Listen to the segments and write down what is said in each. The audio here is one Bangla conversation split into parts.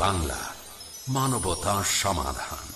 বাংলা মানবতা সমাধান।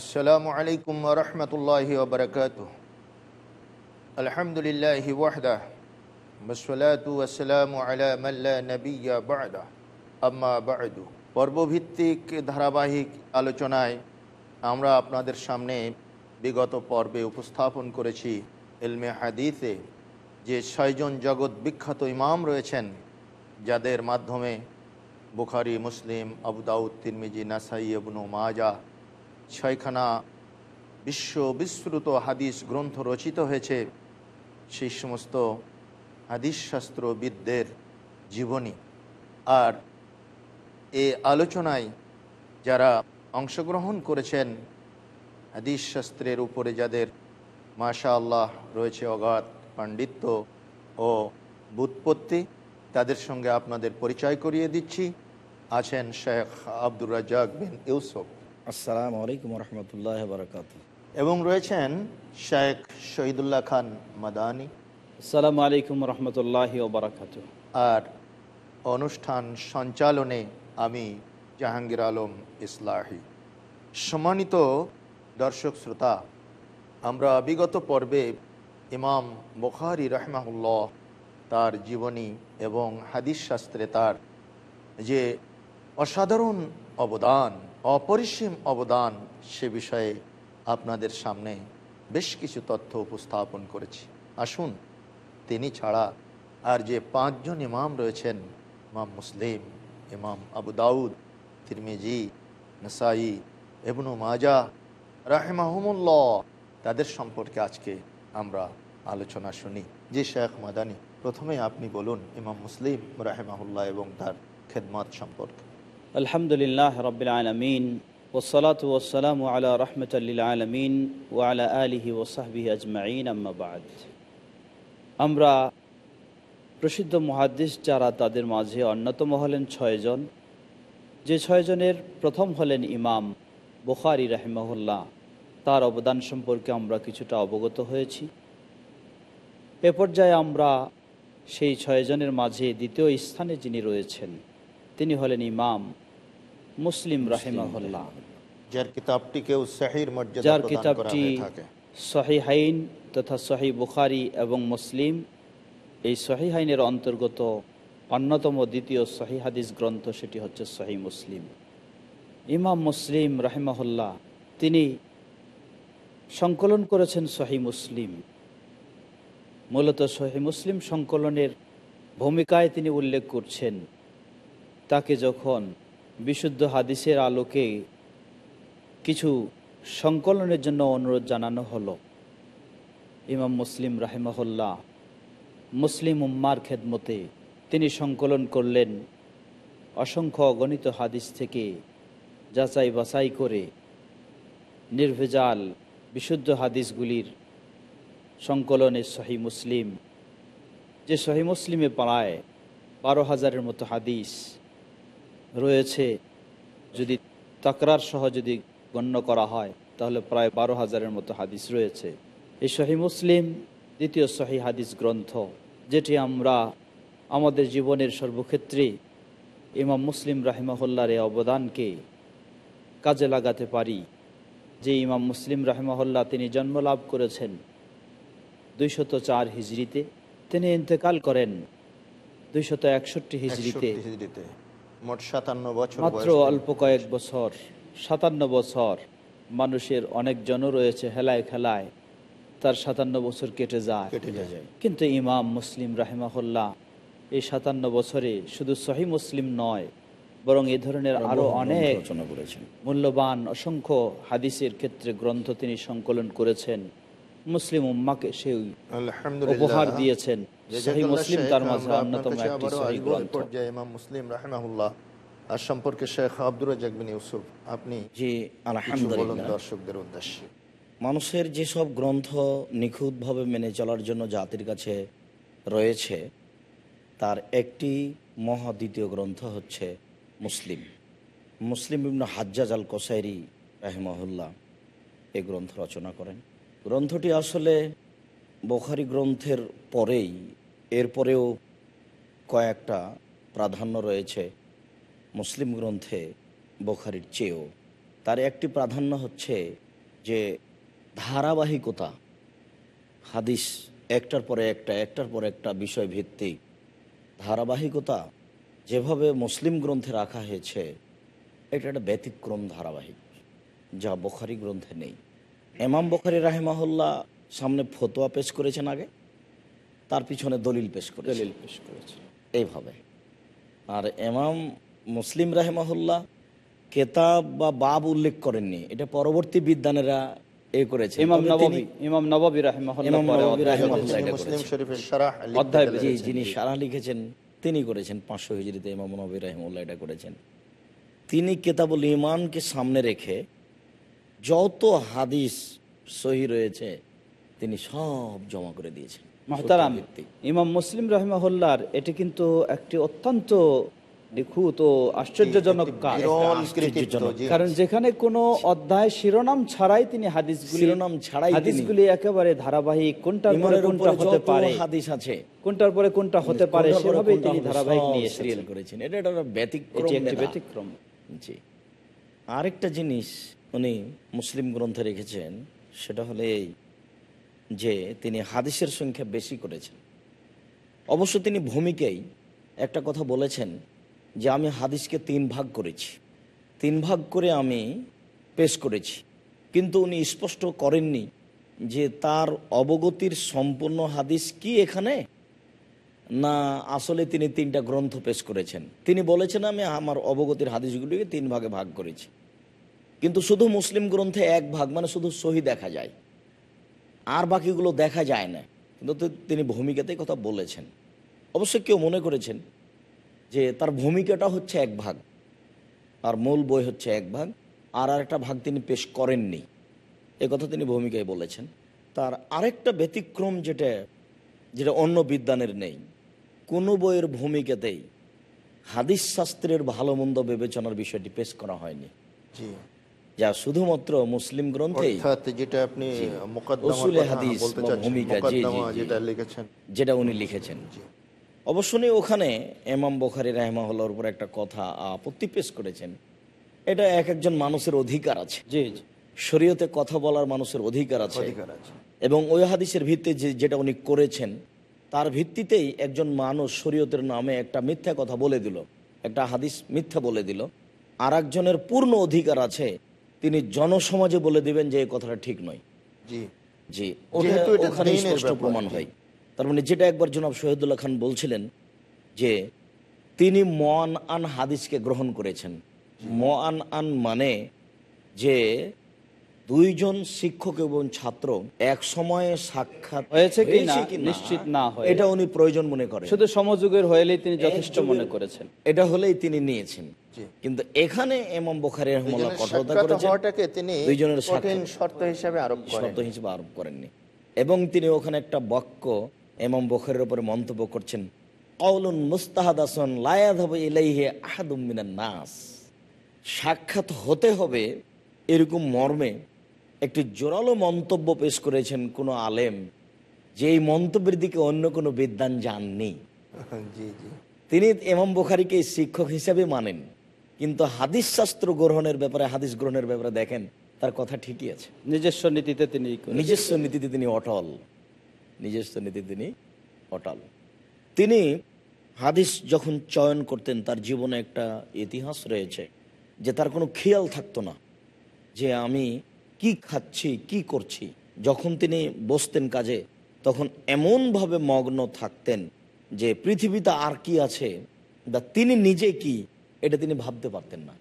আসসালামু আলাইকুম রহমতুল্লাহ বরকাত আলহামদুলিল্লাহ ওয়াহদা বসলাতু আসসালামু আলা মাল্লা নবিয়া বাদা আম্মা বাদু পর্বভিত্তিক ধারাবাহিক আলোচনায় আমরা আপনাদের সামনে বিগত পর্বে উপস্থাপন করেছি এলমে হাদিসে যে ছয়জন জগৎ বিখ্যাত ইমাম রয়েছেন, যাদের মাধ্যমে বুখারি, মুসলিম আবুদাউদ্দিন মিজি নাসাই এবনু মাজা ছয়খানা বিশ্ব বিস্তৃত হাদিস গ্রন্থ রচিত হয়েছে। সেই সমস্ত হাদিস শাস্ত্রবিদদের জীবনী। আর এ আলোচনায় যারা অংশগ্রহণ করেছেন হাদিস শাস্ত্রের উপরে যাদের মাশা আল্লাহ রয়েছে অগাধ পাণ্ডিত্য ও বুৎপত্তি, তাদের সঙ্গে আপনাদের পরিচয় করিয়ে দিচ্ছি। আছেন শেখ আব্দুর রাজাক বিন ইউসুফ। আসসালামু আলাইকুম রহমতুল্লাহ বরকাত এবং রয়েছেন শেখ শহীদুল্লাহ খান মাদানি। আসসালামু আলাইকুম রহমতুল্লাহ বারাকাত আর অনুষ্ঠান সঞ্চালনে আমি জাহাঙ্গীর আলম ইসলাহি। সম্মানিত দর্শক শ্রোতা আমরা বিগত পর্বে ইমাম বখারি রহমাউল্লাহ তার জীবনী এবং হাদিস শাস্ত্রে তার যে অসাধারণ অবদান অপরিসীম অবদান সে বিষয়ে আপনাদের সামনে বেশ কিছু তথ্য উপস্থাপন করেছি। আসুন, তিনি ছাড়া আর যে পাঁচজন ইমাম রয়েছেন, ইমাম মুসলিম, ইমাম আবু দাউদ, তিরমিজি, নসাই এবনু মাজা রাহেমাহমুল্লাহ, তাদের সম্পর্কে আজকে আমরা আলোচনা শুনি। যে শেখ মাদানি, প্রথমে আপনি বলুন ইমাম মুসলিম, রাহেমাহুল্লাহ এবং তার খেদমাত সম্পর্কে। আলহামদুলিল্লাহ রবিল আলমিন ওসলাত ওসালাম আলা রহমতুল্লিল আলমিন ও আলা আলিহি ওসাহবি আজমাইন আম্মাবাদ আমরা প্রসিদ্ধ মহাদ্দিস যারা তাদের মাঝে অন্যতম হলেন ছয়জন যে ছয়জনের প্রথম হলেন ইমাম বুখারি রাহিমাহুল্লাহ। তার অবদান সম্পর্কে আমরা কিছুটা অবগত হয়েছি। এ পর্যায়ে আমরা সেই ছয়জনের মাঝে দ্বিতীয় স্থানে যিনি রয়েছেন, তিনি হলেন ইমাম মুসলিম রাহিমাহুল্লাহ। যার কিতাবটিকেও সাহির মর্যাদা যার কিতাবটি হয়ে হাইন তথা সহি বুখারি এবং মুসলিম এই সহি হাইনের অন্তর্গত অন্যতম দ্বিতীয় সহি হাদিস গ্রন্থ সেটি হচ্ছে সহি মুসলিম। ইমাম মুসলিম রাহিমাহুল্লাহ তিনি সংকলন করেছেন সহি মুসলিম। মূলত সহি মুসলিম সংকলনের ভূমিকায় তিনি উল্লেখ করছেন তাকে যখন বিশুদ্ধ হাদিসের আলোকে কিছু সংকলনের জন্য অনুরোধ জানানো হলো। ইমাম মুসলিম রাহিমাহুল্লাহ মুসলিম উম্মার খেদমতে তিনি সংকলন করলেন অসংখ্য অগণিত হাদিস থেকে যাচাই বাছাই করে নির্ভেজাল বিশুদ্ধ হাদিসগুলির সংকলনে সহি মুসলিম। যে সহি মুসলিমে পাড়ায় বারো হাজারের মতো হাদিস রয়েছে, যদি তাকরার সহ যদি গণ্য করা হয়, তাহলে প্রায় বারো হাজারের মতো হাদিস রয়েছে। এই শহী মুসলিম দ্বিতীয় সহি হাদিস গ্রন্থ, যেটি আমরা আমাদের জীবনের সর্বক্ষেত্রে ইমাম মুসলিম রাহিমাহুল্লার এই অবদানকে কাজে লাগাতে পারি। যে ইমাম মুসলিম রাহিমাহুল্লাহ তিনি জন্ম লাভ করেছেন দুইশত চার হিজড়িতে তিনি ইন্তেকাল করেন দুইশত একষট্টি হিজড়িতে 61 হিজরিতে। মোট সাতান্ন বছর মাত্র অল্প কয়েক বছর সাতান্ন বছর মানুষের অনেকজনও রয়েছে হেলায় খেলায় তার সাতান্ন বছর কেটে যায়। কিন্তু ইমাম মুসলিম রাহেমাহুল্লাহ এই সাতান্ন বছরে শুধু সহি মুসলিম নয় বরং এ ধরনের আরও অনেক মূল্যবান অসংখ্য হাদিসের ক্ষেত্রে গ্রন্থ তিনি সংকলন করেছেন। মুসলিম উম্মাকে সেই উপহার দিয়েছেন। মুসলিম তার মাঝে অন্যতম একটি সহি গ্রন্থ। পর্যায়ে ইমাম মুসলিম রাহিমাহুল্লাহ আর সম্পর্কে শেখ আব্দুর রাজাক বিন ইউসুফ আপনি জি আলহামদুলিল্লাহ। দর্শকদের উদ্দেশ্যে। মানুষের যেসব গ্রন্থ নিখুঁতভাবে মেনে চলার জন্য জাতির কাছে রয়েছে তার একটি মহা দ্বিতীয় গ্রন্থ হচ্ছে মুসলিম। মুসলিম বিভিন্ন হাজ্জাজ আল কোসাইরি রাহিমাহুল্লাহ এই গ্রন্থ রচনা করেন। গ্রন্থটি আসলে বোখারি গ্রন্থের পরেই এরপরেও কয়েকটা প্রাধান্য রয়েছে মুসলিম গ্রন্থে বোখারির চেয়েও। তার একটি প্রাধান্য হচ্ছে যে ধারাবাহিকতা। হাদিস একটার পরে একটা, একটার পরে একটা বিষয় ভিত্তিক ধারাবাহিকতা যেভাবে মুসলিম গ্রন্থে রাখা হয়েছে, এটা একটা ব্যতিক্রম ধারাবাহিক, যা বখারি গ্রন্থে নেই। এমাম বখারি রাহেমাহুল্লাহ সামনে ফতোয়া পেশ করেছেন আগে তার পিছনে দলিল পেশ করেছেন। দলিল পেশ করেছেন। এইভাবে। আর এমাম মুসলিম রাহেমাহুল্লাহ কেতাব বা বাব উল্লেখ করেননি এটা পরবর্তী বিদ্যানেরা এ করেছে ইমাম নববী ইমাম নববী রাহিমাহুল্লাহ ইমাম পরে নববী অধ্যায় রাহিমাহুল্লাহ মুসলিম শরীফের সারাহ অধ্যায় জি যিনি সারা লিখেছেন তিনি করেছেন পাঁচশো হিজড়িতে ইমাম নবী রাহিমুল্লাহ এটা করেছেন। তিনি কেতাবুল ইমানকে সামনে রেখে যত হাদিস সহি রয়েছে তিনি সব জমা করে দিয়েছেন। মহতারাম ইমাম মুসলিম রাহিমাহুল্লাহর এটি কিন্তু একটি অত্যন্ত নিখুঁত ও আশ্চর্যজনক কাজ। কারণ যেখানে কোনো অধ্যায় শিরোনাম ছাড়াই তিনি হাদিসগুলি শিরোনাম ছাড়াই হাদিসগুলি একেবারে ধারাবাহিক কোনটার পরে কোনটা হতে পারে হাদিস আছে কোনটার পরে কোনটা হতে পারে কোনটা তিনি ধারাবাহিক নিয়ে সিরিয়াল করেছেন। এটা একটা ব্যতিক্রম এটি একটি ব্যতিক্রম। জি। আরেকটা জিনিস উনি মুসলিম গ্রন্থে রেখেছেন সেটা হলে এই যে তিনি হাদিসের সংখ্যা বেশি করেছেন। অবশ্য তিনি ভূমিকেই একটা কথা বলেছেন যে আমি হাদিসকে তিন ভাগ করেছি। তিন ভাগ করে আমি পেশ করেছি। কিন্তু উনি স্পষ্ট করেননি যে তার অবগতির সম্পূর্ণ হাদিস কি এখানে? না, আসলে তিনি তিনটা গ্রন্থ পেশ করেছেন। তিনি বলেছেন, আমি আমার অবগতির হাদিসগুলিকে তিন ভাগে ভাগ করেছি। কিন্তু শুধু মুসলিম গ্রন্থে এক ভাগ মানে শুধু সহি দেখা যায়। আর বাকিগুলো দেখা যায় না। কিন্তু তিনি ভূমিকাতে কথা বলেছেন। অবশ্য কেউ মনে করেছেন যে তার ভূমিকাটা হচ্ছে এক ভাগ আর মূল বই হচ্ছে এক ভাগ, আর আরেকটা ভাগ তিনি পেশ করেননি। এ কথা তিনি ভূমিকায় বলেছেন। তার আরেকটা ব্যতিক্রম যেটা যেটা অন্য বিদ্যানের নেই। কোনো বইয়ের ভূমিকাতেই হাদিস শাস্ত্রের ভালো মন্দ বিবেচনার বিষয়টি পেশ করা হয়নি। জি। যা শুধুমাত্র মুসলিম অর্থাৎ যেটা আপনি হাদিস ভূমিকা, লিখেছেন। উনি লিখেছেন। অবশ্যই ওখানে এমাম বখারি রাহমাহুল্লার উপর একটা কথা আপত্তি পেশ করেছেন। এটা এক একজন মানুষের অধিকার আছে। জি শরীয়তে কথা বলার মানুষের অধিকার আছে। অধিকার আছে। এবং ওই হাদিসের ভিত্তিতে যে যেটা উনি করেছেন তার ভিত্তিতেই একজন মানুষ শরীয়তের নামে একটা মিথ্যা কথা বলে দিল। একটা হাদিস মিথ্যা বলে দিল। আর একজনের পূর্ণ অধিকার আছে। তিনি জনসমাজে বলে দিবেন যে এই কথাটা ঠিক নয়। জি। জি ওখানে স্পষ্ট প্রমাণ হয়। তার মানে যেটা একবার জনাব শহীদুল্লাহ খান বলছিলেন যে তিনি মন আন হাদিসকে গ্রহণ করেছেন। মন আন মানে যে দুইজন শিক্ষক এবং ছাত্র এক সময়ে সাক্ষাৎ হয়েছে কি না, নিশ্চিত না হয়ে। এটা উনি প্রয়োজন মনে করেন। শুধু সমযুগের হইলেই তিনি যথেষ্ট মনে করেছেন। এটা হলেই তিনি নিয়েছেন। কিন্তু এখানে এমাম বখারি রহমাল্লাহ কঠোরতা করেছেন তিনি দুইজনের কঠিন শর্ত হিসাবে আরোপ করেন শর্ত হিসেবে আরোপ করেননি। এবং তিনি ওখানে একটা বাক্য এমাম বখরের উপরে মন্তব্য করছেন কৌলুন মুস্তাহাদাসন লায়াধাব ইলাইহে আহাদুম মিনান নাস। সাক্ষাৎ হতে হবে এরকম মর্মে একটি জোরালো মন্তব্য পেশ করেছেন কোনো আলেম যে এই মন্তব্যের দিকে অন্য কোনো বিদ্যান যাননি। তিনি এমাম বুখারিকে শিক্ষক হিসেবে মানেন। কিন্তু হাদিস শাস্ত্র গ্রহণের ব্যাপারে হাদিস গ্রহণের ব্যাপারে দেখেন তার কথা ঠিকই আছে। নিজস্ব নীতিতে তিনি নিজস্ব নীতিতে তিনি অটল। নিজস্ব নীতি তিনি অটল। তিনি হাদিস যখন চয়ন করতেন তার জীবনে একটা ইতিহাস রয়েছে যে তার কোনো খেয়াল থাকতো না যে আমি কি খাচ্ছি কি করছি। যখন তিনি বসতেন কাজে তখন এমনভাবে মগ্ন থাকতেন যে পৃথিবীতে আর কি আছে বা তিনি নিজে কি এটা তিনি ভাবতে পারতেন না।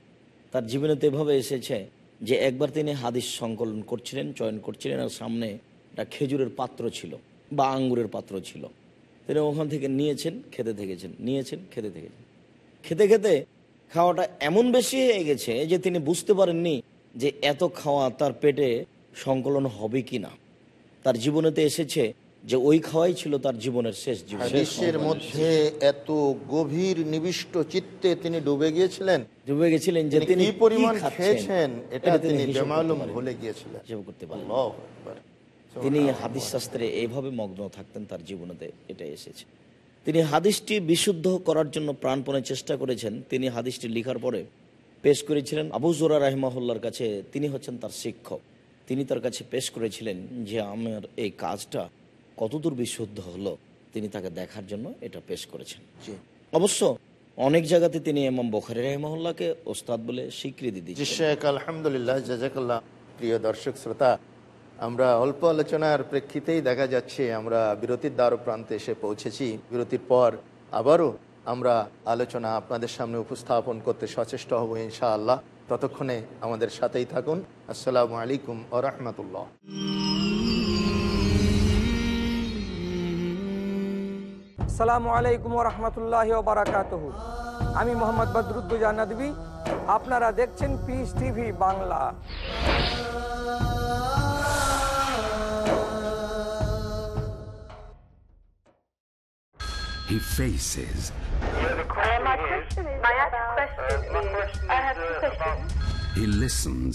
তার জীবনে তো এভাবে এসেছে যে একবার তিনি হাদিস সংকলন করছিলেন, চয়ন করছিলেন আর সামনে একটা খেজুরের পাত্র ছিল বা আঙ্গুরের পাত্র ছিল। তিনি ওখান থেকে নিয়েছেন, খেতে থেকেছেন, নিয়েছেন, খেতে থেকেছেন। খেতে খেতে খাওয়াটা এমন বেশি হয়ে গেছে যে তিনি বুঝতে পারেননি যে এত খাওয়া তার পেটে সংকলন হবে কি না তার জীবনেতে এসেছে যে ওই খাওয়াই ছিল তার জীবনের শেষ জীবন। মধ্যে এত গভীর নিবিষ্ট চিত্তে তিনি ডুবে গিয়েছিলেন। ডুবে গেছিলেন যে তিনি কি পরিমাণ খেয়েছেন? এটা তিনি বেমালুম ভুলে গিয়েছিলেন। হিসাব করতে পারেন। তিনি হাদিস শাস্ত্রে এইভাবে মগ্ন থাকতেন তার জীবনেতে এটা এসেছে। তিনি হাদিসটি বিশুদ্ধ করার জন্য প্রাণপণে চেষ্টা করেছেন। তিনি হাদিসটি লিখার পরে পেশ করেছিলেন। আবু জোরা রাহিমাহুল্লার কাছে তিনি হচ্ছেন তার শিক্ষক। তিনি তার কাছে পেশ করেছিলেন যে আমার এই কাজটা কতদূর বিশুদ্ধ হলো তিনি তাকে দেখার জন্য এটা পেশ করেছেন। জি। অবশ্য অনেক জায়গাতে তিনি এমাম বখারি রাহিমাহুল্লাহকে ওস্তাদ বলে স্বীকৃতি দিচ্ছেন শেখ আলহামদুলিল্লাহ জাজাকাল্লাহ প্রিয় দর্শক শ্রোতা আমরা অল্প আলোচনার প্রেক্ষিতেই দেখা যাচ্ছে আমরা বিরতির দ্বার প্রান্তে এসে পৌঁছেছি। বিরতির পর আবারও আমরা আলোচনা আপনাদের সামনে উপস্থাপন করতে সচেষ্ট হব ইনশাআল্লাহ। ততক্ষণে আমাদের সাথেই থাকুন। আসসালামু আলাইকুম ও রহমতুল্লাহ। আসসালামু আলাইকুম রহমতুল্লাহ বারাকাতুহু আমি মোহাম্মদ বদরুদ্দুজা নদী আপনারা দেখছেন Peace TV Bangla He faces, My question is, my question is, I have two questions. he listens,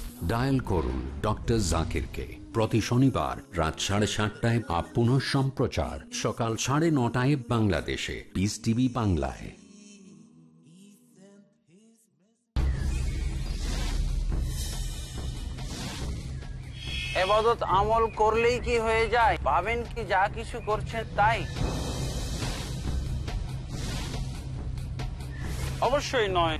Dial করুন ডক্টর জাকিরকে। প্রতি শনিবার রাত সাড়ে সাতটায় আপ পুনঃ সম্প্রচার সকাল সাড়ে নটায় বাংলাদেশে। পিস টিভি বাংলায়। এবাদত আমল করলেই কি হয়ে যায়? ভাবেন কি যা কিছু করছেন তাই? অবশ্যই নয়।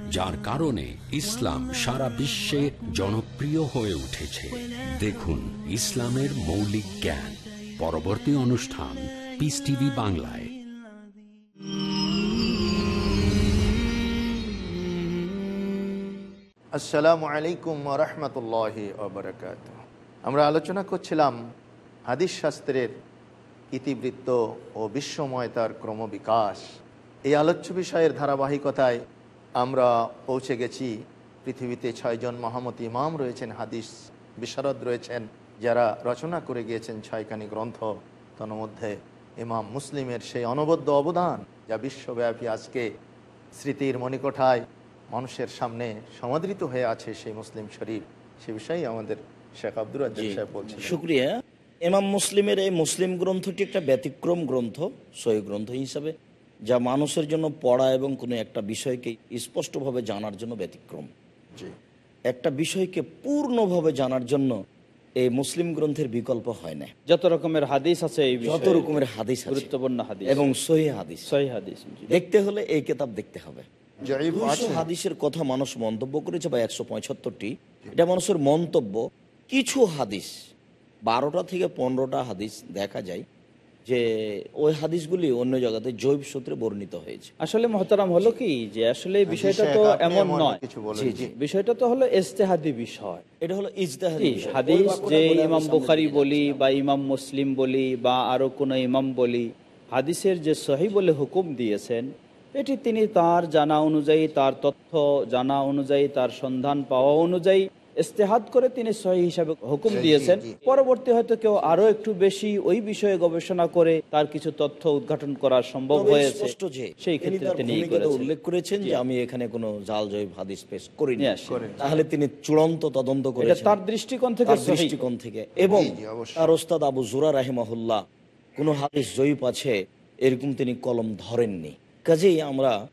যার কারণে ইসলাম সারা বিশ্বে জনপ্রিয় হয়ে উঠেছে। দেখুন ইসলামের মৌলিক জ্ঞান। পরবর্তী অনুষ্ঠান পিস টিভি বাংলায়। আসসালামু আলাইকুম রহমতুল্লাহ আমরা আলোচনা করছিলাম হাদিস শাস্ত্রের ইতিবৃত্ত ও বিশ্বময়তার ক্রমবিকাশ। এই আলোচ্য বিষয়ের ধারাবাহিকতায় আমরা পৌঁছে গেছি। পৃথিবীতে ছয়জন মহামত ইমাম রয়েছেন হাদিস বিশারদ রয়েছেন যারা রচনা করে গিয়েছেন ছয়খানি গ্রন্থ। তন্মধ্যে ইমাম মুসলিমের সেই অনবদ্য অবদান যা বিশ্বব্যাপী আজকে স্মৃতির মণিকোঠায় মানুষের সামনে সমাদৃত হয়ে আছে সেই মুসলিম শরীফ সে বিষয়ে আমাদের শেখ আব্দুর সাহেব শুক্রিয়া। এমাম মুসলিমের এই মুসলিম গ্রন্থটি একটা ব্যতিক্রম গ্রন্থ সহি গ্রন্থ হিসাবে। যা মানুষের জন্য পড়া এবং কোনো একটা বিষয়কে স্পষ্টভাবে জানার জন্য ব্যতিক্রম। একটা বিষয়কে পূর্ণভাবে জানার জন্য এই মুসলিম গ্রন্থের বিকল্প হয় না। যত রকমের হাদিস আছে যত রকমের হাদিস গুরুত্বপূর্ণ হাদিস। এবং সহি হাদিস। সহি হাদিস দেখতে হলে এই কিতাব দেখতে হবে। হাদিসের কথা মানুষ মন্তব্য করেছে বা একশো পঁয়ষট্টরটি এটা মানুষের মন্তব্য। কিছু হাদিস বারোটা থেকে পনেরোটা হাদিস দেখা যায়। যে ওই হাদিসগুলি অন্য জায়গাতে জৈব সূত্রে বর্ণিত হয়েছে। আসলে মহতারাম হলো কি? যে আসলে বিষয়টা তো এমন নয়। বিষয়টা তো হলো ইজতেহাদি বিষয়। এটা হলো ইজতেহাদি হাদিস যে ইমাম বুখারি বলি বা ইমাম মুসলিম বলি বা আরও কোনো ইমাম বলি হাদিসের যে সহি বলে হুকুম দিয়েছেন এটি তিনি তার জানা অনুযায়ী তার তথ্য জানা অনুযায়ী তার সন্ধান পাওয়া অনুযায়ী ইস্তেহাদ করে তিনি সহি হিসাবে হুকুম দিয়েছেন। পরবর্তী হয়তো কেউ আরও একটু বেশি ওই বিষয়ে গবেষণা করে তার কিছু তথ্য উদ্ঘাটন করা সম্ভব হয়েছে। সেই ক্ষেত্রে তিনি উল্লেখ করেছেন যে আমি এখানে কোনো জাল জয় হাদিস পেশ করিনি। নিয়ে তাহলে তিনি চূড়ান্ত তদন্ত করেছেন। তার দৃষ্টিকোণ থেকে দৃষ্টিকোণ থেকে। এবং। তার ওস্তাদ আবু জুরা রাহিমাহুল্লাহ কোনো হাদিস জয়ীপ আছে এরকম তিনি কলম ধরেননি। কাজেই আমরা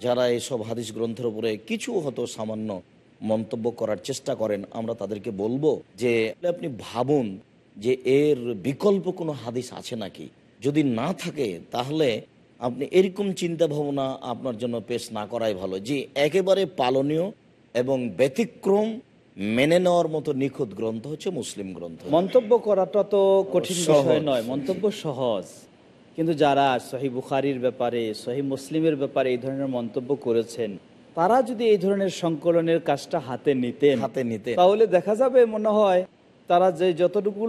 যারা এসব হাদিস গ্রন্থের উপরে কিছু হয়তো সামান্য মন্তব্য করার চেষ্টা করেন আমরা তাদেরকে বলব যে আপনি ভাবুন যে এর বিকল্প কোনো হাদিস আছে নাকি? যদি না থাকে তাহলে আপনি এরকম চিন্তা ভাবনা আপনার জন্য পেশ না করাই ভালো। যে একেবারে পালনীয় এবং ব্যতিক্রম মেনে নেওয়ার মতো নিখুঁত গ্রন্থ হচ্ছে মুসলিম গ্রন্থ। মন্তব্য করাটা তো কঠিন। বিষয় নয় মন্তব্য সহজ। কিন্তু যারা সহি বুখারির ব্যাপারে সহি মুসলিমের ব্যাপারে এই ধরনের মন্তব্য করেছেন তারা যদি এই ধরনের সংকলনের কাজটা হাতে নিতেন হাতে নিতে তাহলে দেখা যাবে মনে হয় তারা যে যতটুকু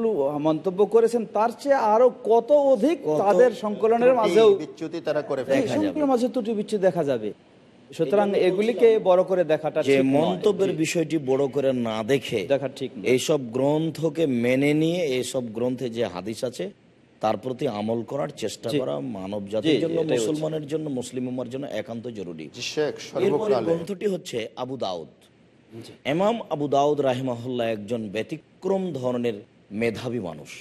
মন্তব্য করেছেন তার চেয়ে আরও কত অধিক তাদের সংকলনের মাঝেও বিচ্যুতি তারা করে ফেলে সংকলনের মাঝে ত্রুটি বিচ্ছু দেখা যাবে। সুতরাং এগুলিকে বড় করে দেখাটা যে মন্তব্যের বিষয়টি বড় করে না দেখে দেখা ঠিক এইসব গ্রন্থকে মেনে নিয়ে এইসব গ্রন্থে যে হাদিস আছে তার প্রতি আমল করার চেষ্টা করা মানব জাতির জন্য মুসলমানের জন্য মুসলিম উম্মার জন্য একান্ত জরুরি। জি, শেখ এরপরে সর্বকালে গ্রন্থটি হচ্ছে আবু দাউদ। এমাম আবু দাউদ রাহিমাহুল্লাহ একজন ব্যতিক্রম ধরনের মেধাবী মানুষ।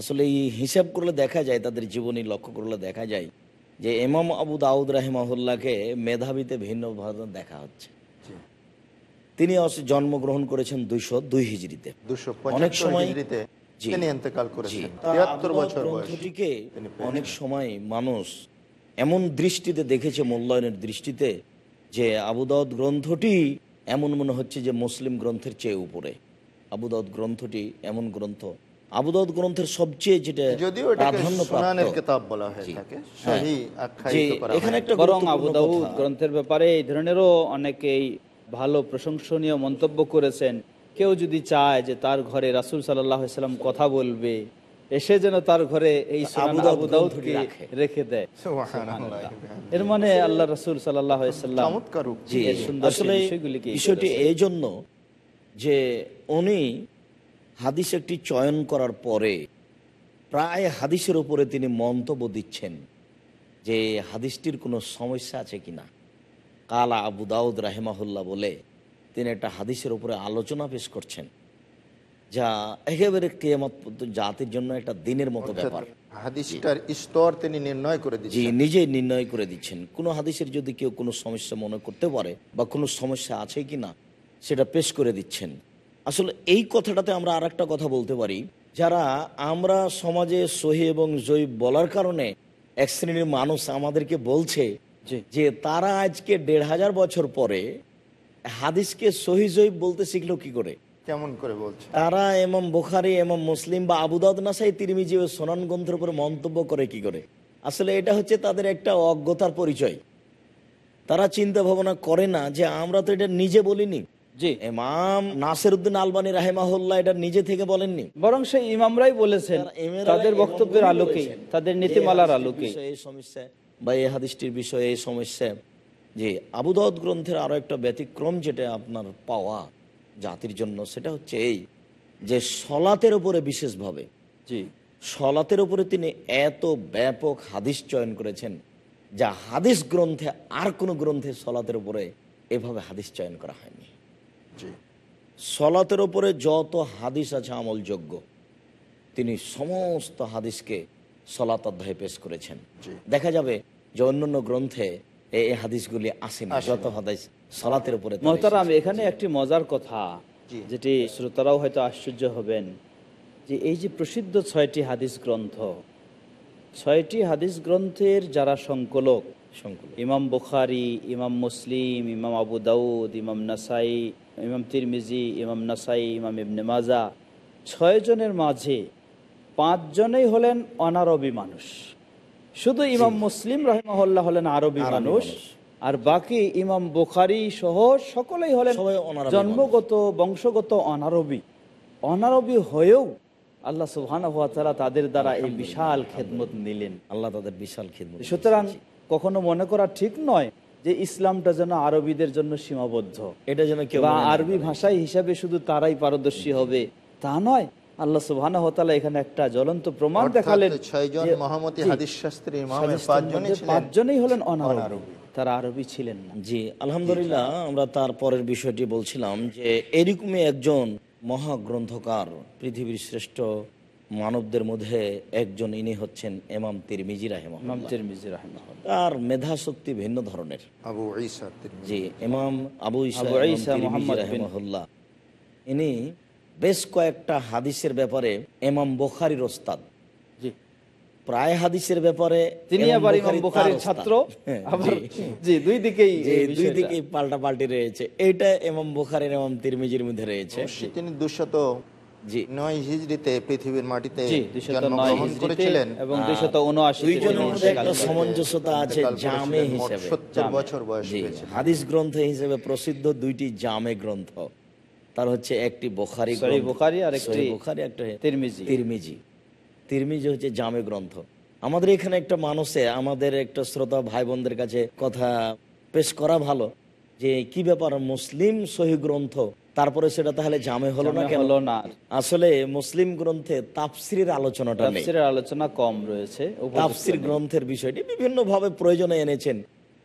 আসলে এই হিসাব করলে দেখা যায় তাদের জীবনী লক্ষ্য করলে দেখা যায় যে এমাম আবু দাউদ রাহিমাহুল্লাহকে মেধাবীতে ভিন্নভাবে দেখা হচ্ছে। তিনি জন্মগ্রহণ করেছেন দুইশো দুই হিজড়িতে। দুশো অনেক সময়। তিনি ইন্তেকাল করেছেন। তিয়াত্তর বছর গ্রন্থটিকে অনেক সময় মানুষ এমন দৃষ্টিতে দেখেছে মূল্যায়নের দৃষ্টিতে যে আবু দাউদ গ্রন্থটি এমন মনে হচ্ছে যে মুসলিম গ্রন্থের চেয়ে উপরে। আবু দাউদ গ্রন্থটি এমন গ্রন্থ। আবু দাউদ গ্রন্থের সবচেয়ে যেটা যদিও কিতাব বলা হয়ে থাকে। সহি আখ্যায়িত করা এখানে একটা বরং আবু গুরুত্বপূর্ণ গ্রন্থের ব্যাপারে এই ধরনেরও অনেকেই ভালো প্রশংসনীয় মন্তব্য করেছেন। কেউ যদি চায় যে তার ঘরে রাসুল সাল্লাম কথা বলবে এসে যেন তার ঘরে এই রাখে। দেয়। এর মানে আল্লাহ রসুল সাল্লাম বিষয়টি এই জন্য যে উনি হাদিস একটি চয়ন করার পরে প্রায় হাদিসের উপরে তিনি মন্তব্য দিচ্ছেন যে হাদিসটির কোনো সমস্যা আছে কিনা। কালা আবু দাউদ রাহেমাহুল্লাহ বলে তিনি একটা হাদিসের উপরে আলোচনা পেশ করছেন যা একেবারে কেয়ামত জাতির জন্য একটা দিনের মতো ব্যাপার। হাদিসটার স্তর তিনি নির্ণয় করে জি দিচ্ছেন। নিজেই নির্ণয় করে দিচ্ছেন। কোনো হাদিসের যদি কেউ কোনো সমস্যা মনে করতে পারে বা কোনো সমস্যা আছে কি না সেটা পেশ করে দিচ্ছেন। আসলে এই কথাটাতে আমরা আর একটা কথা বলতে পারি। যারা আমরা সমাজে সহি এবং বলার কারণে এক শ্রেণির মানুষ আমাদেরকে বলছে। যে তারা আজকে দেড় হাজার বছর পরে হাদিসকে সহি বলতে শিখলো কি করে? কেমন করে বলছে? তারা এমাম বুখারি এমাম মুসলিম বা আবুদাউদ নাসাই তিরমিজি ও সোনান গ্রন্থের উপরে মন্তব্য করে কি করে? আসলে এটা হচ্ছে তাদের একটা অজ্ঞতার পরিচয়। তারা চিন্তা ভাবনা করে না যে আমরা তো এটা নিজে বলিনি। জি। এমাম নাসির উদ্দিন আলবানী রাহেমাহুল্লাহ এটা নিজে থেকে বলেননি। বরং সেই ইমামরাই বলেছেন তাদের বক্তব্যের আলোকে তাদের নীতিমালার আলোকে এই সমস্যা বা এই হাদিসটির বিষয়ে এই সমস্যা। যে আবুদাউদ গ্রন্থের আরও একটা ব্যতিক্রম যেটা আপনার পাওয়া জাতির জন্য সেটা হচ্ছে এই যে সলাতের উপরে বিশেষভাবে জি। সলাতের উপরে তিনি এত ব্যাপক হাদিস চয়ন করেছেন যা হাদিস গ্রন্থে আর কোনো গ্রন্থে সলাতের উপরে এভাবে হাদিস চয়ন করা হয়নি। জি। সলাতের উপরে যত হাদিস আছে আমলযোগ্য তিনি সমস্ত হাদিসকে সলাত অধ্যায়ে পেশ করেছেন। দেখা যাবে যে অন্যান্য গ্রন্থে এই হাদিসগুলি আসেনি যত হাদিস সলাতের উপরে মহতারাম এখানে একটি মজার কথা যেটি শ্রোতারাও হয়তো আশ্চর্য হবেন যে এই যে প্রসিদ্ধ ছয়টি হাদিস গ্রন্থ ছয়টি হাদিস গ্রন্থের যারা সংকলক সংকুল ইমাম বুখারি ইমাম মুসলিম ইমাম আবু দাউদ ইমাম নাসাই ইমাম তিরমিজি ইমাম নাসাই ইমাম ইবনে মাজা ছয়জনের মাঝে পাঁচজনেই হলেন অনারবি মানুষ। শুধু ইমাম মুসলিম রহিমাহুল্লাহ হলেন আরবি মানুষ। আর বাকি ইমাম বুখারি সহ সকলেই হলেন জন্মগত বংশগত অনারবি। অনারবি হয়েও আল্লাহ তাআলা তাদের দ্বারা এই বিশাল খেদমত নিলেন। আল্লাহ তাদের বিশাল খিদমত সুতরাং কখনো মনে করা ঠিক নয় যে ইসলামটা যেন আরবিদের জন্য সীমাবদ্ধ। এটা যেন কেউ আরবি। ভাষায় হিসাবে শুধু তারাই পারদর্শী হবে তা নয়। আল্লাহ সুবহান এখানে একটা জ্বলন্ত প্রমাণ দেখালেন ছয়জন মহামতি হাদিস শাস্ত্রী পাঁচজনই ছিলেন। পাঁচজনই হলেন অনারবি। তারা আরবি ছিলেন না। জি আলহামদুলিল্লাহ আমরা তার পরের বিষয়টি বলছিলাম যে এরকমই একজন মহাগ্রন্থকার পৃথিবীর শ্রেষ্ঠ মানবদের মধ্যে একজন ইনি হচ্ছেন এমাম তিরমিজি ইমাম রাহেমা তিরমিজি রাহিমাহুল্লাহ। তার মেধা শক্তি ভিন্ন ধরনের। আবু ঈসা তিরমিজি। জি ইমাম আবু ইসা আবু ঈসা মুহাম্মদ রাহিমাহুল্লাহ। ইনি বেশ কয়েকটা হাদিসের ব্যাপারে এমাম বোখারির ওস্তাদ। প্রায় হাদিসের ব্যাপারে তিনি আবার ইমাম বুখারীর ছাত্র। হ্যাঁ, আবার জি। দুই দিকেই যে দুই বিষয়টা। দিকে পাল্টা পাল্টি রয়েছে। এইটা এমাম বুখারীর এমাম তিরমিজির মধ্যে রয়েছে। তিনি দুশত জি। নয় হিজড়িতে পৃথিবীর মাটিতে জি 209 জন্মগ্রহণ করেছিলেন। এবং আর 279 দুইজনের মধ্যে একটা সামঞ্জস্যতা আছে জামে হিসেবে। 70 বছর বয়স হাদিস গ্রন্থ হিসেবে প্রসিদ্ধ দুইটি জামে গ্রন্থ। তার হচ্ছে একটি বোখারি বুখারী আর একটি বুখারী একটা তিরমিজি। তিরমিজি। তিরমিজি হচ্ছে জামে গ্রন্থ। আমাদের এখানে একটা মানুষে আমাদের একটা শ্রোতা ভাই বোনদের কাছে কথা পেশ করা ভালো যে কি ব্যাপার মুসলিম সহি গ্রন্থ? তারপরে সেটা তাহলে জামে হলো না কেন? হলো না। আসলে মুসলিম গ্রন্থে তাফসিরের আলোচনাটা নেই। তাফসীরের আলোচনা কম রয়েছে তাফসির গ্রন্থের বিষয়টি বিভিন্নভাবে প্রয়োজনে এনেছেন।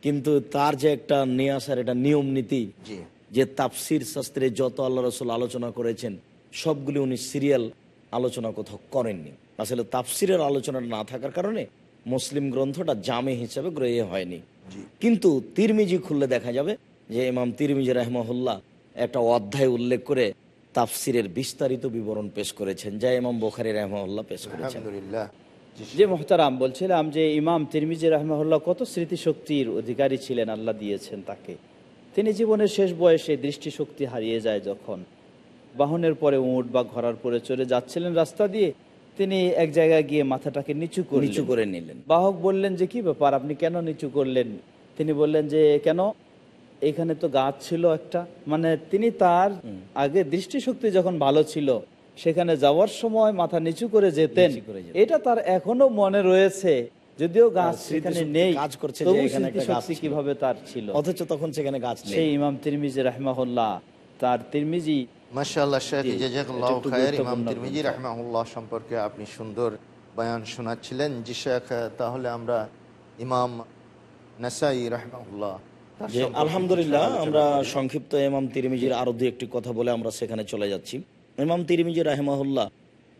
কিন্তু তার যে একটা নিয়ে আসার এটা নিয়ম নীতি জি। যে তাফসির শাস্ত্রে যত আল্লাহ রসুল আলোচনা করেছেন সবগুলি উনি সিরিয়াল আলোচনা কোথাও করেননি। আসলে তাফসিরের আলোচনা না থাকার কারণে মুসলিম গ্রন্থটা জামে হিসাবে গ্রহীয় হয়নি। কিন্তু তিরমিজি খুললে দেখা যাবে যে ইমাম তিরমিজি রহমহুল্লাহ একটা অধ্যায় উল্লেখ করে তাফসিরের বিস্তারিত বিবরণ পেশ করেছেন যা ইমাম বোখারি রহমহুল্লাহ পেশ করেছেন। যে মোহতারাম বলছিলাম যে ইমাম তিরমিজি রহমাহুল্লাহ কত স্মৃতিশক্তির অধিকারী ছিলেন আল্লাহ দিয়েছেন তাকে। তিনি জীবনের শেষ বয়সে দৃষ্টিশক্তি হারিয়ে যায় যখন। বাহনের পরে উঁট বা ঘোড়ার পরে চলে যাচ্ছিলেন রাস্তা দিয়ে তিনি এক জায়গায় গিয়ে মাথাটাকে নিচু করে নিচু করে নিলেন। বাহক বললেন যে কি ব্যাপার আপনি কেন নিচু করলেন? তিনি বললেন যে কেন? এখানে তো গাছ ছিল একটা। মানে তিনি তার আগে দৃষ্টিশক্তি যখন ভালো ছিল সেখানে যাওয়ার সময় মাথা নিচু করে যেতেন। নিচু করে যেতেন। এটা তার এখনও মনে রয়েছে। যদিও গাছ সেখানে নেই কাজ করছে যে। কীভাবে তার ছিল? অথচ তখন সেখানে গাছ সেই ইমাম তিরমিজি রাহমাহুল্লাহ তার তিরমিজি মাশাআল্লাহ শেখ জি, জাযাকাল্লাহু এটা একটু খায়ের ইমাম তিরমিজি রাহমাহুল্লাহ সম্পর্কে আপনি সুন্দর বয়ান শোনাচ্ছিলেন। জি শেখ তাহলে আমরা ইমাম নাসাই রাহমাহুল্লাহ যে আলহামদুলিল্লাহ আমরা সংক্ষিপ্ত ইমাম তিরমিজির আরও দু একটি কথা বলে আমরা সেখানে চলে যাচ্ছি। ইমাম তিরমিজি রাহেমাহুল্লাহ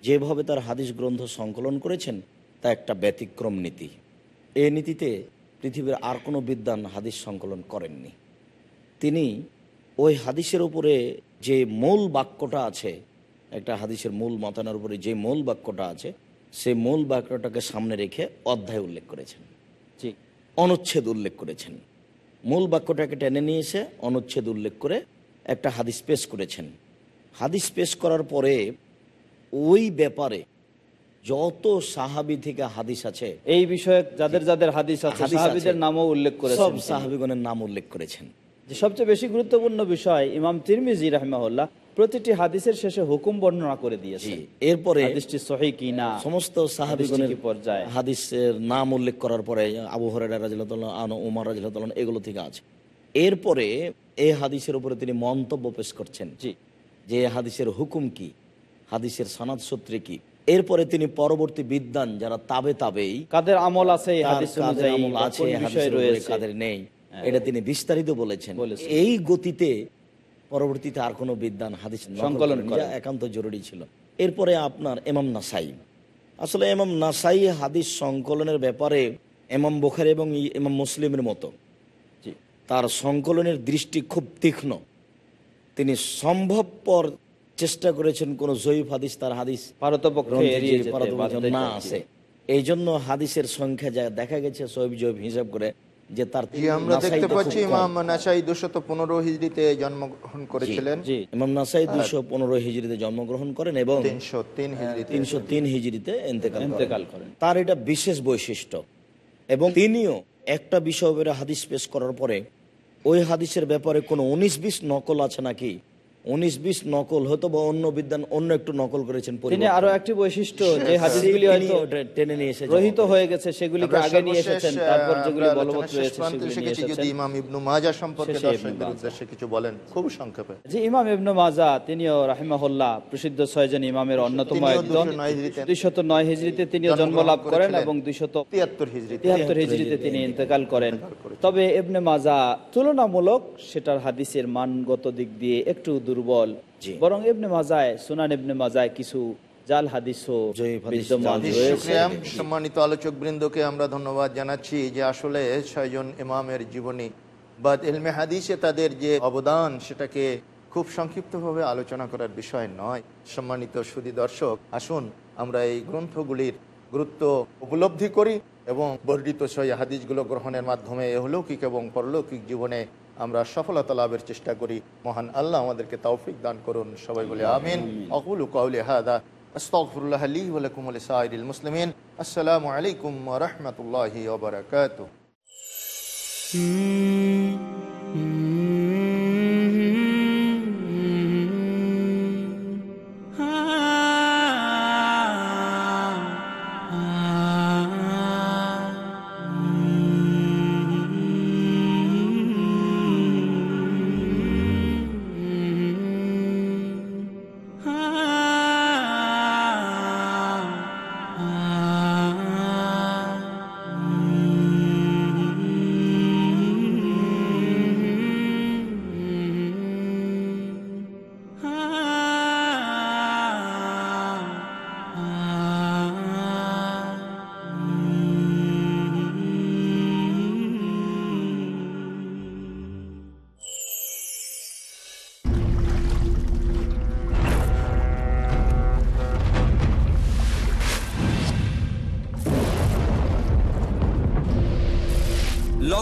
যেভাবে তার হাদিস গ্রন্থ সংকলন করেছেন তা একটা ব্যতিক্রম নীতি। এই নীতিতে পৃথিবীর আর কোনো বিদ্বান হাদিস সংকলন করেননি। তিনি ওই হাদিসের উপরে যে মূল বাক্যটা আছে একটা হাদিসের মূল মাতানোর উপরে যে মূল বাক্যটা আছে সেই মূল বাক্যটাকে সামনে রেখে অধ্যায় উল্লেখ করেছেন। জি। অনুচ্ছেদ উল্লেখ করেছেন। মূল বাক্যটাকে টেনে নিয়ে এসে অনুচ্ছেদ উল্লেখ করে একটা হাদিস পেশ করেছেন। হাদিস পেশ করার পরে ওই ব্যাপারে যত সাহাবি থেকে হাদিস আছে এই বিষয়ে যাদের যাদের হাদিস আছে সাহাবীদের নামও উল্লেখ সব সাহাবিগণের নাম উল্লেখ করেছেন। যে সবচেয়ে বেশি গুরুত্বপূর্ণ বিষয় ইমাম তিরমিজি রাহমাহুল্লাহ প্রতিটি হাদিসের শেষে হুকুম বর্ণনা করে দিয়েছে। এরপরে হাদিসটি সহি কি সমস্ত সাহাবিগণের পর্যায়ে? হাদিসের নাম উল্লেখ করার পরে আবু হরেরা রাজিল্লাহ আন উমার রাজিল্লাহ এগুলো থেকে আছে। এরপরে এই হাদিসের উপরে তিনি মন্তব্য পেশ করছেন জি। যে হাদিসের হুকুম কি হাদিসের সনাদ সূত্রে কি। এরপরে তিনি পরবর্তী বিদ্যান যারা তাবে তাবেই কাদের আমল আছে আমল আছে কাদের নেই হ্যাঁ। এটা তিনি বিস্তারিত বলেছেন। এই গতিতে পরবর্তীতে আর কোনো বিদ্যান হাদিস সংকলন করেন। একান্ত জরুরি ছিল। এরপরে আপনার এমাম নাসাই। আসলে এমাম নাসাই হাদিস সংকলনের ব্যাপারে এমাম বোখারি এবং এমাম মুসলিমের মতো। তার সংকলনের দৃষ্টি খুব তীক্ষ্ণ। তিনি সম্ভবপর চেষ্টা করেছেন কোন জয়ীফ হাদিস তার হাদিস না। আসে এই জন্য হাদিসের সংখ্যা যা দেখা গেছে সহিব জয়ীব হিসাব করে যে তার আমরা দেখতে পাচ্ছি ইমাম নাসাই দুশত পনেরো হিজড়িতে জন্মগ্রহণ করেছিলেন। জি ইমাম নাসাই দুইশো পনেরো হিজড়িতে জন্মগ্রহণ করেন এবং তিনশো তিন হিজড়িতে। তিনশো তিন হিজড়িতে ইন্তেকাল করেন। ইন্তেকাল করেন। তার এটা বিশেষ বৈশিষ্ট্য। এবং তিনিও একটা বিষয় হাদিস পেশ করার পরে ওই হাদিসের ব্যাপারে কোনো উনিশ বিশ নকল আছে নাকি? উনিশ বিশ নকল হয়তো বা অন্য বিদ্যান অন্য একটু নকল করেছেন তিনি আরও একটি বৈশিষ্ট্য যে হাদিসগুলি তিনি হয়তো টেনে নিয়ে এসে রহিত হয়ে গেছে সেগুলিকে আগে নিয়ে এসেছেন তারপর যেগুলি বলবৎ রয়েছে সেগুলি এসে নিয়ে গেছি, যদি ইমাম ইবনু মাজা সম্পর্কে দর্শকদের উদ্দেশ্যে কিছু বলেন খুব সংক্ষেপে। যে ইমাম ইবনু মাজা তিনিও রাহিমাহুল্লাহ প্রসিদ্ধ ছয়জন ইমামের অন্যতম একজন। 209 হিজরিতে দুইশত নয় হিজড়িতে তিনিও জন্ম লাভ করেন। এবং দুইশত 73 হিজরিতে। তিয়াত্তর হিজড়িতে তিনি ইন্তেকাল করেন। তবে এবনে মাজা তুলনামূলক সেটার হাদিসের মানগত দিক দিয়ে একটু দুর্বল। বরং এবনে মাজায় সুনান এবনে মাজায় কিছু জাল হাদিসও সম্মানিত আলোচক বৃন্দকে আমরা ধন্যবাদ জানাচ্ছি যে আসলে ছয়জন ইমামের জীবনী বা এলমে হাদিসে তাদের যে অবদান সেটাকে খুব সংক্ষিপ্তভাবে আলোচনা করার বিষয় নয়। সম্মানিত সুদী দর্শক আসুন আমরা এই গ্রন্থগুলির গুরুত্ব উপলব্ধি করি এবং বর্ধিত ছয় হাদিসগুলো গ্রহণের মাধ্যমে এহলৌকিক এবং পরলৌকিক জীবনে আমরা সফলতা লাভের চেষ্টা করি। মহান আল্লাহ আমাদেরকে তৌফিক দান করুন। সবাই বলে আমিন। অকুল কাউলি হাদা। আস্তফরুল্লাহ আলী ওয়ালাকুম মুসলিমিন। আসসালামু আলাইকুম রহমতুল্লাহি ওবরাকাত হুম।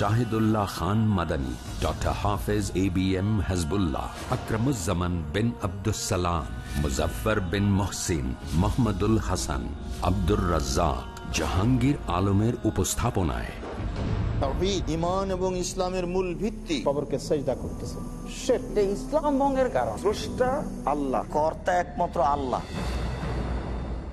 Shahidullah Khan Madani doctor Hafez A B M Hizbullah Akramuzzaman bin Abdussalam Muzaffar bin Mohsin Mohammadul Hasan Abdur Razzaq Jahangir আলমের উপস্থাপনায়। এবং ইসলামের মূল ভিত্তি। খবরকে সেজদা করতেছে। সেটা ইসলাম ভঙ্গের কারণ। স্রষ্টা আল্লাহ কর্তা একমাত্র আল্লাহ।